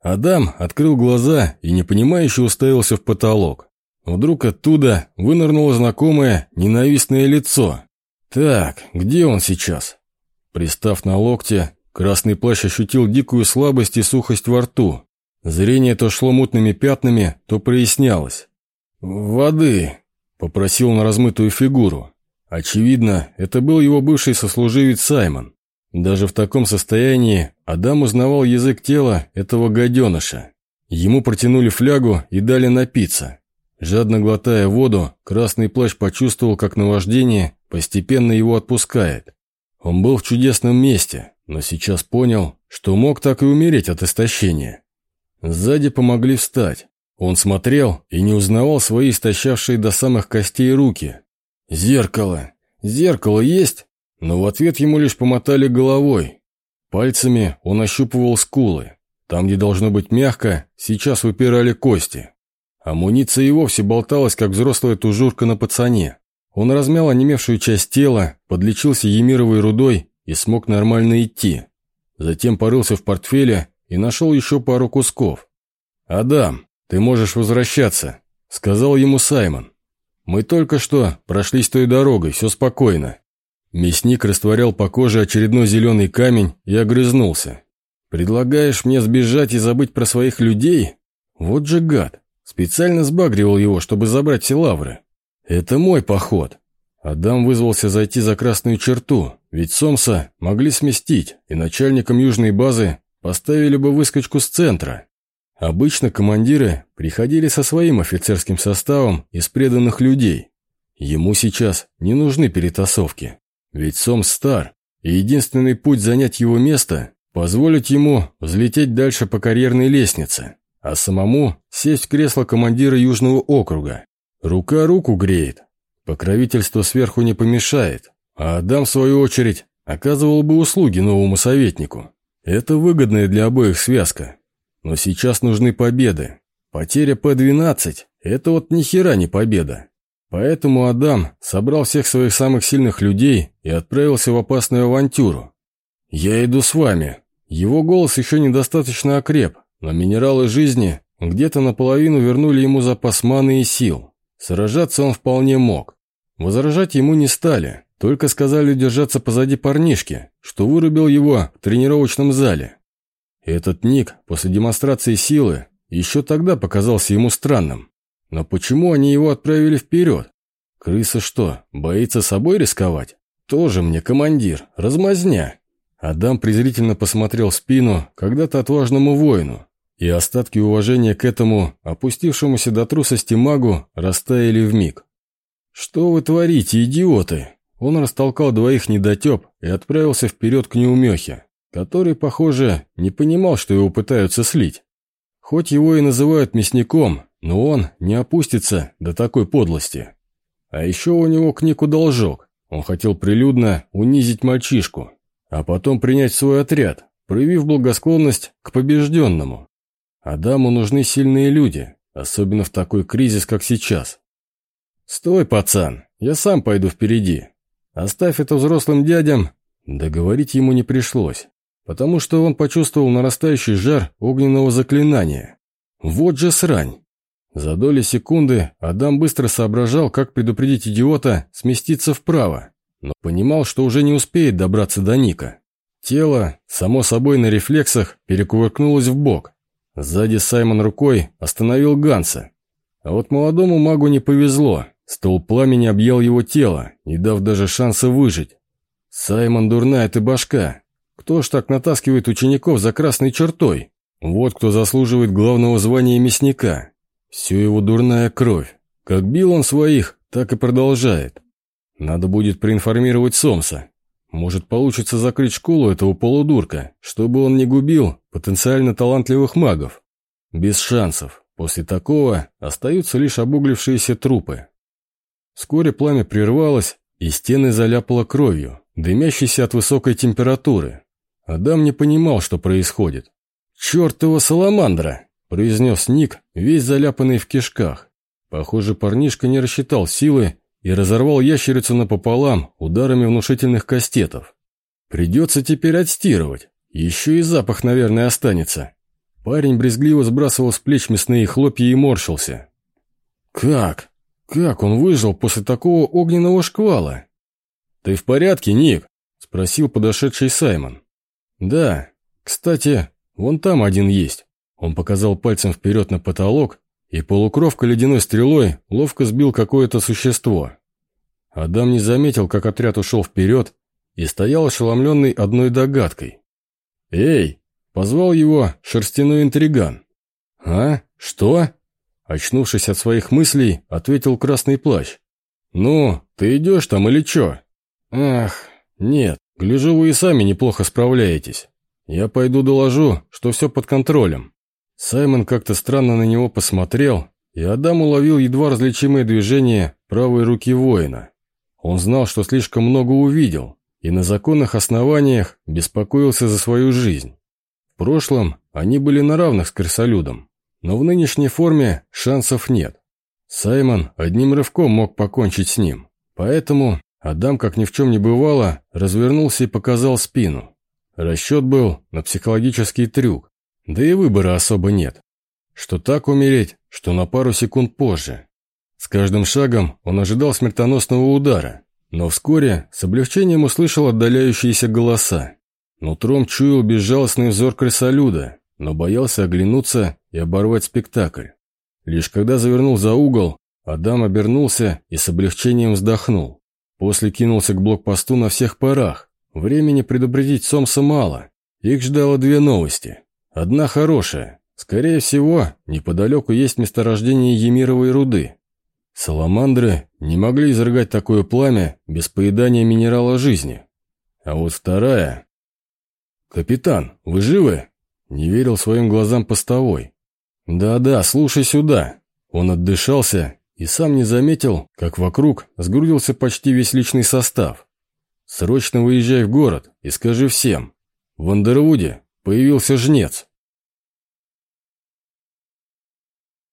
Адам открыл глаза и непонимающе уставился в потолок. Вдруг оттуда вынырнуло знакомое ненавистное лицо. «Так, где он сейчас?» Пристав на локте, красный плащ ощутил дикую слабость и сухость во рту. Зрение то шло мутными пятнами, то прояснялось. «Воды!» – попросил на размытую фигуру. Очевидно, это был его бывший сослуживец Саймон. Даже в таком состоянии Адам узнавал язык тела этого гаденыша. Ему протянули флягу и дали напиться. Жадно глотая воду, красный плащ почувствовал, как наваждение постепенно его отпускает. Он был в чудесном месте, но сейчас понял, что мог так и умереть от истощения. Сзади помогли встать. Он смотрел и не узнавал свои истощавшие до самых костей руки. «Зеркало! Зеркало есть?» Но в ответ ему лишь помотали головой. Пальцами он ощупывал скулы. Там, где должно быть мягко, сейчас выпирали кости. Амуниция и вовсе болталась, как взрослая тужурка на пацане. Он размял онемевшую часть тела, подлечился емировой рудой и смог нормально идти. Затем порылся в портфеле и нашел еще пару кусков. «Адам, ты можешь возвращаться», — сказал ему Саймон. «Мы только что прошлись той дорогой, все спокойно». Мясник растворял по коже очередной зеленый камень и огрызнулся. «Предлагаешь мне сбежать и забыть про своих людей? Вот же гад!» Специально сбагривал его, чтобы забрать все лавры. Это мой поход. Адам вызвался зайти за красную черту, ведь Сомса могли сместить, и начальником южной базы поставили бы выскочку с центра. Обычно командиры приходили со своим офицерским составом из преданных людей. Ему сейчас не нужны перетасовки, ведь Сомс стар, и единственный путь занять его место – позволить ему взлететь дальше по карьерной лестнице а самому сесть в кресло командира Южного округа. Рука руку греет. Покровительство сверху не помешает, а Адам, в свою очередь, оказывал бы услуги новому советнику. Это выгодная для обоих связка. Но сейчас нужны победы. Потеря П-12 – это вот ни хера не победа. Поэтому Адам собрал всех своих самых сильных людей и отправился в опасную авантюру. «Я иду с вами». Его голос еще недостаточно окреп, но минералы жизни где-то наполовину вернули ему запас маны и сил. Сражаться он вполне мог. Возражать ему не стали, только сказали держаться позади парнишки, что вырубил его в тренировочном зале. Этот ник после демонстрации силы еще тогда показался ему странным. Но почему они его отправили вперед? Крыса что, боится собой рисковать? Тоже мне командир, размазня. Адам презрительно посмотрел в спину когда-то отважному воину, и остатки уважения к этому, опустившемуся до трусости магу, растаяли в миг. «Что вы творите, идиоты?» Он растолкал двоих недотеп и отправился вперед к неумехе, который, похоже, не понимал, что его пытаются слить. Хоть его и называют мясником, но он не опустится до такой подлости. А еще у него к Нику должок. Он хотел прилюдно унизить мальчишку, а потом принять свой отряд, проявив благосклонность к побежденному. Адаму нужны сильные люди, особенно в такой кризис, как сейчас. «Стой, пацан, я сам пойду впереди. Оставь это взрослым дядям». Договорить ему не пришлось, потому что он почувствовал нарастающий жар огненного заклинания. Вот же срань! За доли секунды Адам быстро соображал, как предупредить идиота сместиться вправо, но понимал, что уже не успеет добраться до Ника. Тело, само собой на рефлексах, перекувыркнулось в бок. Сзади Саймон рукой остановил Ганса. А вот молодому магу не повезло. Стол пламени объел его тело, не дав даже шанса выжить. Саймон дурная ты башка. Кто ж так натаскивает учеников за красной чертой? Вот кто заслуживает главного звания мясника. Все его дурная кровь. Как бил он своих, так и продолжает. Надо будет проинформировать Сомса. Может, получится закрыть школу этого полудурка, чтобы он не губил потенциально талантливых магов. Без шансов. После такого остаются лишь обуглившиеся трупы. Вскоре пламя прервалось, и стены заляпало кровью, дымящейся от высокой температуры. Адам не понимал, что происходит. «Чертова саламандра!» – произнес Ник, весь заляпанный в кишках. Похоже, парнишка не рассчитал силы и разорвал ящерицу напополам ударами внушительных кастетов. Придется теперь отстирывать. Еще и запах, наверное, останется. Парень брезгливо сбрасывал с плеч мясные хлопья и морщился. «Как? Как он выжил после такого огненного шквала?» «Ты в порядке, Ник?» – спросил подошедший Саймон. «Да. Кстати, вон там один есть». Он показал пальцем вперед на потолок, и полукровка ледяной стрелой ловко сбил какое-то существо. Адам не заметил, как отряд ушел вперед, и стоял ошеломленный одной догадкой. «Эй!» – позвал его шерстяной интриган. «А? Что?» Очнувшись от своих мыслей, ответил красный плащ. «Ну, ты идешь там или чё?» «Ах, нет, гляжу, вы и сами неплохо справляетесь. Я пойду доложу, что все под контролем». Саймон как-то странно на него посмотрел, и Адам уловил едва различимое движение правой руки воина. Он знал, что слишком много увидел, и на законных основаниях беспокоился за свою жизнь. В прошлом они были на равных с крысолюдом, но в нынешней форме шансов нет. Саймон одним рывком мог покончить с ним, поэтому Адам, как ни в чем не бывало, развернулся и показал спину. Расчет был на психологический трюк, да и выбора особо нет. Что так умереть, что на пару секунд позже. С каждым шагом он ожидал смертоносного удара, но вскоре с облегчением услышал отдаляющиеся голоса. Нутром чуял безжалостный взор крысолюда, но боялся оглянуться и оборвать спектакль. Лишь когда завернул за угол, Адам обернулся и с облегчением вздохнул. После кинулся к блокпосту на всех парах. Времени предупредить Сомса мало. Их ждало две новости. Одна хорошая. Скорее всего, неподалеку есть месторождение Емировой руды. Саламандры не могли изрыгать такое пламя без поедания минерала жизни. А вот вторая... «Капитан, вы живы?» Не верил своим глазам постовой. «Да-да, слушай сюда». Он отдышался и сам не заметил, как вокруг сгрудился почти весь личный состав. «Срочно выезжай в город и скажи всем. В Андервуде появился жнец.